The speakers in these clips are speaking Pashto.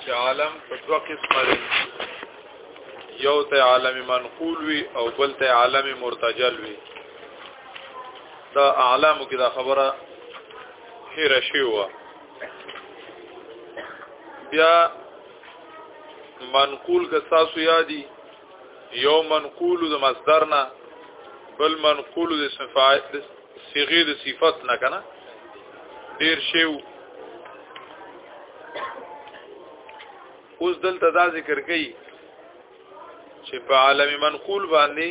چې عالم په دوه قسمه دی یو ته عالم منقول وي او بل ته عالم مرتجل وي دا اعلامو کې دا خبره هیر شي و بیا منقول که تاسو یادي یو منقول د مصدر نه بل منقول د صفات صيغه د صفت نه کنه ډیر شی اوس دلته دا ذکر کړي چې په عالم منقول باندې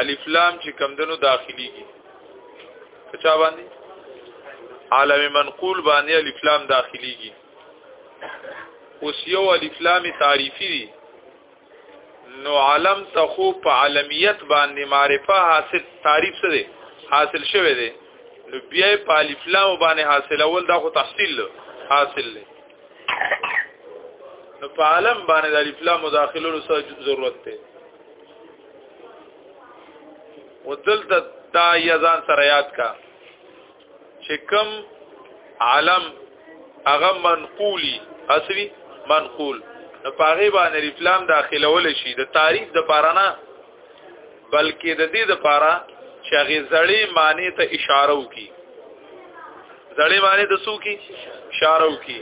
الف لام چې کمدنو داخليږي چا باندې عالم منقول باندې الف لام داخليږي اوس یو الف لام تعریفي دي نو علم ته خو په علمیت باندې معرفه حاصل تعریف څه دی حاصل شوه دی نو بیا په الف لام باندې حاصل اول دا خو تحصیل حاصل دی نو په عالم باندې د الف لام مداخلولو سره ضرورت دی ودلته دا یزان سره یاد کا چې کوم عالم هغه منقولی اصلي منقول نو پاغه باندې ریفلام داخلول شي د تعریف د پاره نه بلکې د دې د پاره چې هغه زړې معنی ته اشاره وکي زړې معنی د سو کی اشاره وکي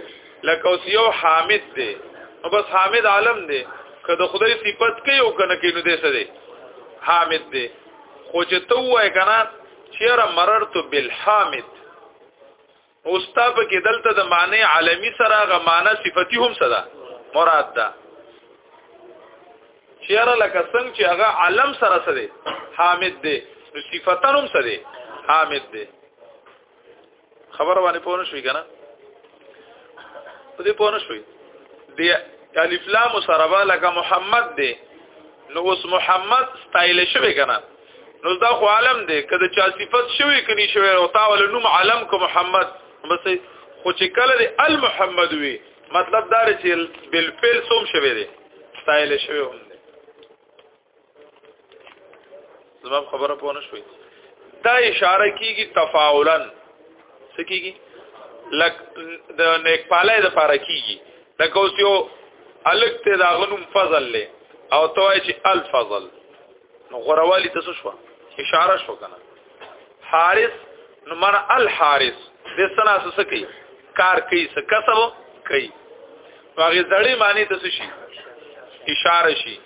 لکه اوس یو حامد دی نو بس حامد عالم دی که د خدای صفت کوي او کنه کینو دې څه دی حامد دی خو چې ته وای کنه چیرې مررت بالحامد اوستاب کې دلته د معنی عالمی سره غ معنی صفتی هم صدا مراد ده چیرې لکه څنګه چې هغه عالم سره سره حامد دی نو صفتن هم سره حامد دی خبر باندې پونه شوي کنه په دې پونه شوي دی الف لام سره به لکه محمد دی نو اوس محمد ستایل شوی کنه نو دا خو عالم دی کله چا صفت شوی کني شوی او تا ول نوم عالم کو محمد بس خو چې کله دی المحمد وی مطلب دا چې بالفعل سوم شوی دی ستایل شوی هم زما خبره پوه نه شوي دا اشاره کیږي تفاعلا څه کیږي لک د نیکپاله د پاره کیږي دا کوس یو الک ته دا غنوم فضل له او توای چې الفضل نو غروالی تاسو شو اشاره شو کنه حارس نو من الحارس د سنا سسکی کار کوي څه کسب کوي هغه زړی معنی د څه شي اشاره شي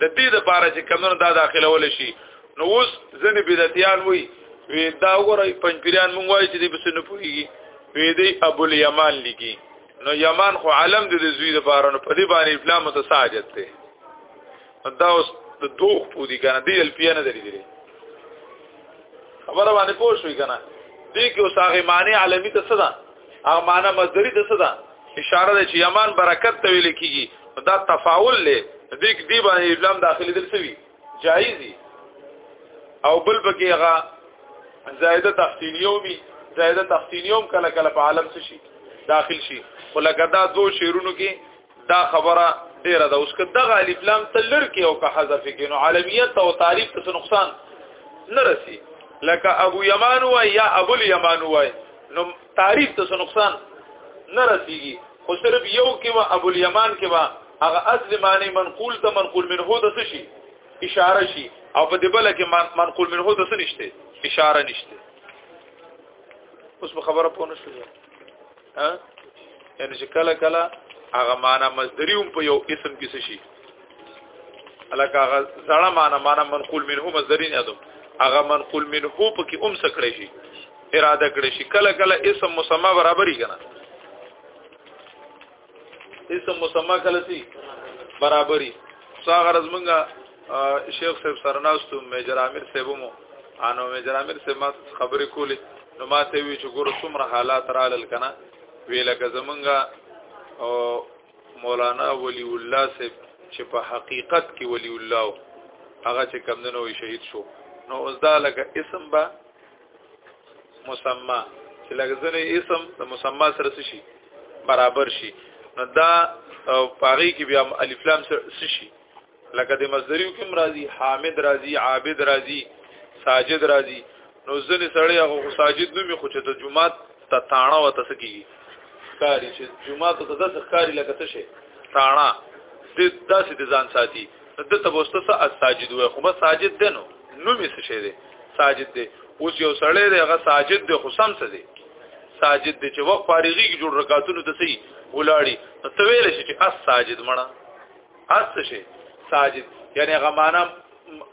د دې لپاره چې کمنو دا داخله ول شي نو اوس ځنې بدعتيان وي وی دا وګورئ پنځپیران مونږ وایي چې دې بس نه پوهیږي وی دې ابو الیمان لګي نو یمان خو عالم دې د زوی لپاره نو په دې باندې اسلام ته ساجت دی دا اوس د دوه پودي کنه دې الفیه نه درې دي خبره باندې پوه شوې کنه دې کې اوس هغه معنی عالمي ته څه ده هغه معنا مصدری د څه ده اشاره ده چې یمان برکت ته ویل کیږي دا تفاول له دې کې دی باندې لم داخلي دل سوي جایز دي او بل بګي هغه زائده تحسینیومی زائده تحسینیوم کله کله په عالم څه شي داخل شي ولکه دا دو شعرونو کې دا خبره ډیره ده اوس که دغه الف لام تلر کې او که حذف کې نو عالمیت او تعریف ته نقصان نه رسی لکه ابو یمان وای یا ابو الیمان وای نو تعریف ته نقصان نه رسیږي خو صرف یو کې ما ابو الیمان کې ما هغه اصل معنی منقول ته منقول منه د څه شي اشاره شي او په دې بل کې منقول منه د څه نشته اشاره نشته اوس خبره پونه شو ها ان چې کله کله هغه معنا مصدری هم په یو اسم کې شي الکه هغه زړه معنا معنا منقول منه مصدری نه ده هغه منقول منه په کې اوم سکړې شي اراده کړې شي کله کله اسم مسما برابرۍ کنه اسم مسما کله سي برابرۍ څنګه رزمنګا شیخ صاحب سرناستو میجر عامر صاحب مو انو میجر عامر صاحب ما خبرې کولې نو ما ته وی چې ګور څومره حالات رالل کنه ویل که زمونږه او مولانا ولی الله صاحب چې په حقیقت کې ولی الله هغه چې کمندنو شهید شو نو اوس دا لکه اسم با مسما چې لګزنه اسم د مسما سره څه شي برابر شي نو دا پاغي کې بیا الف لام څه شي لکه د مصدریو کې مرাজি حامد راضی عابد راضی ساجد راضی نو ځنې سړی هغه ساجد نومي خو چې د جمعات ته تاڼه و تاسو کیږي کاری چې جمعات ته داسې کاری لکه څه شي تاڼه د داسې د ځان ساتي د تبوسته سره الساجد وي خو به ساجد دی نو نوم یې څه دی ساجد دی اوس یو سړی دی هغه ساجد دی خو سم څه دی ساجد دی چې وخت فارغي کې جوړ رکعاتونو ته سي ولاړی نو ته ویل شي چې اس ساجد مړه اس شي ساجد یعنی هغه معنا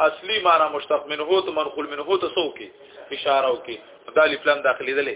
اصلي معنا مشتق منه ته منقول منه ته سو کې اشاره وکي دا لپلان داخلي دلې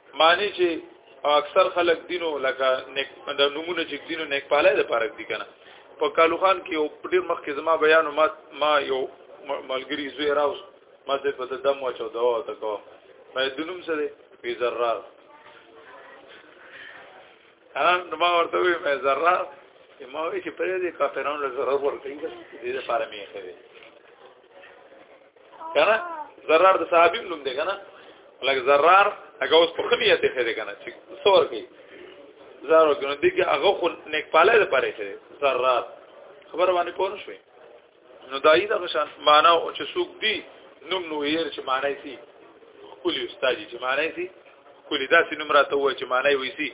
معنی چې اکثر خلک دینو لکه نیک د نمونه چې دینو نیک پاله د پارک دي کنه په کالو خان کې او ډیر مخ کې زما بیان ما ما یو ملګری زوی راوس ما ته په دم واچو دا ته کو ما دنوم سره په زرار ها نو ما ورته وی ما زرار ما وی چې پرې دې کافرانو له ضرر ورکړي دې لپاره مې خېږي کنه زرار د صحابي نوم دی کنه لکه زرار هغه اوس په خلیه ته خېده کنه چې څور کې زارو کنه دغه هغه خو نیک پاله ده پاره خېده زرار خبر باندې پون شوې نو دای دا غشان معنا او چې سوق دی نوم نو یې چې معنی سي کلی استاد چې معنی سي کلی داسې نوم راته وای چې معنی وې سي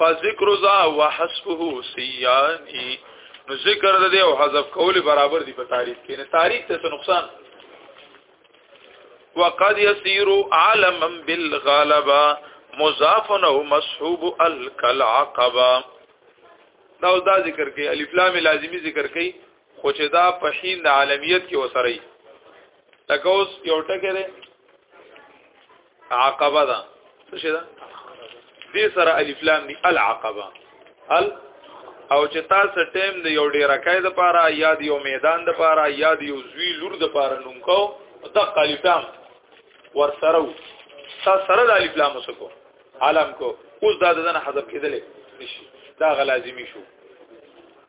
فذكر ذا وحسبه سياني نو ذکر د دې او حذف کول برابر دي په تعریف کې نه تعریف ته څه نقصان وقد يسير عالما بالغلبه مضاف او مصحوب الكلعقبه دا دا ذکر کې الف لام لازمی ذکر کې خو چې دا په حین د عالمیت کې وسري لکه اوس یو ټکی دی عقبه ده څه شي ده دې سره الف لام دی العقبه ال او چې تاسو ټیم د یو ډیر کای د پاره یا د یو میدان د پاره یا د یو زوی لور د پاره نوم کو د الف لام ور سره تا سره د الف لام وسکو عالم کو اوس دا دنه حذف کېدلې نشي دا غلازمي شو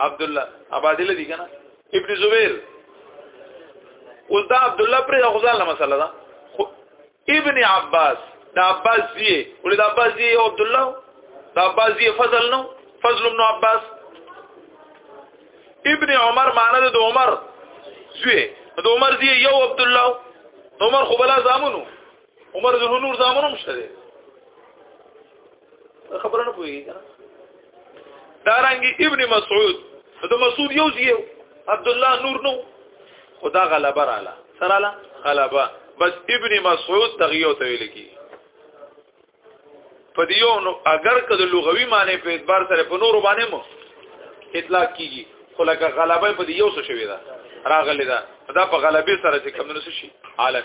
عبد الله ابادله دي کنه ابن زبیر اوس دا عبد الله پر غزاله مسله ده ابن عباس دا عباس دی ولې دا عباس دی او عبد الله دا عباس دی فضل نو فضل ابن عباس ابن عمر معنی د عمر زوی د عمر دی یو عبد الله عمر خو بلا زامنو عمر د نور زامن هم شته خبره نه پوهیږي دارنګي ابن مسعود د مسعود یو زیو عبد الله نور نو خدا غلبه رااله سراله غلبه بس ابن مسعود تغیو ته ویل کی په دیو نو اگر کده لغوي معنی په اعتبار سره په نور باندې مو اطلاق کیږي خو لکه غلبه په دیو څه شوی دا راغلی دا دا په غلبه سره چې کمونه شي عالم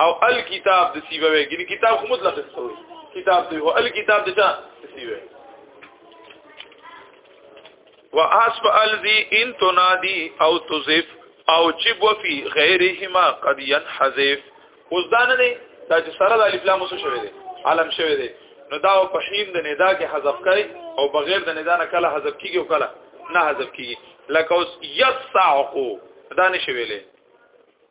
او الکتاب د سیبه وي ګنې کتاب خو مطلق څه وي کتاب دی او الکتاب د چا سیبه واسف الذي ان تنادي او تزف او جب وفي غيرهما قد ينحذف اوس دا نه دی دا چې سره د الف لام وسو شوی دی علم شوی دی نو دا په حین د ندا کې حذف کوي او بغیر د ندا نه کله حذف کیږي او کله نه حذف کیږي لکه اوس یسعقو دا نشي ویلې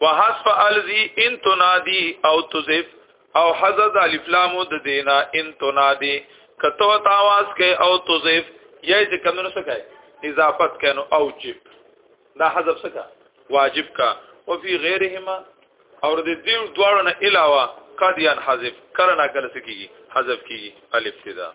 وحذف الذي ان تنادي او تذف او حذف الف لام د دینا ان تنادي کته تاواز کې او تذف یې چې کمنو څه کوي اضافت کینو او جب دا حذف څه کا واجب کا او فی غیرهما اور د دې دواړو نه علاوه قد یان حذف کرنا کله سکیږي حذف کیږي الف تدا